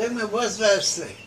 Dă-mi voz vesle.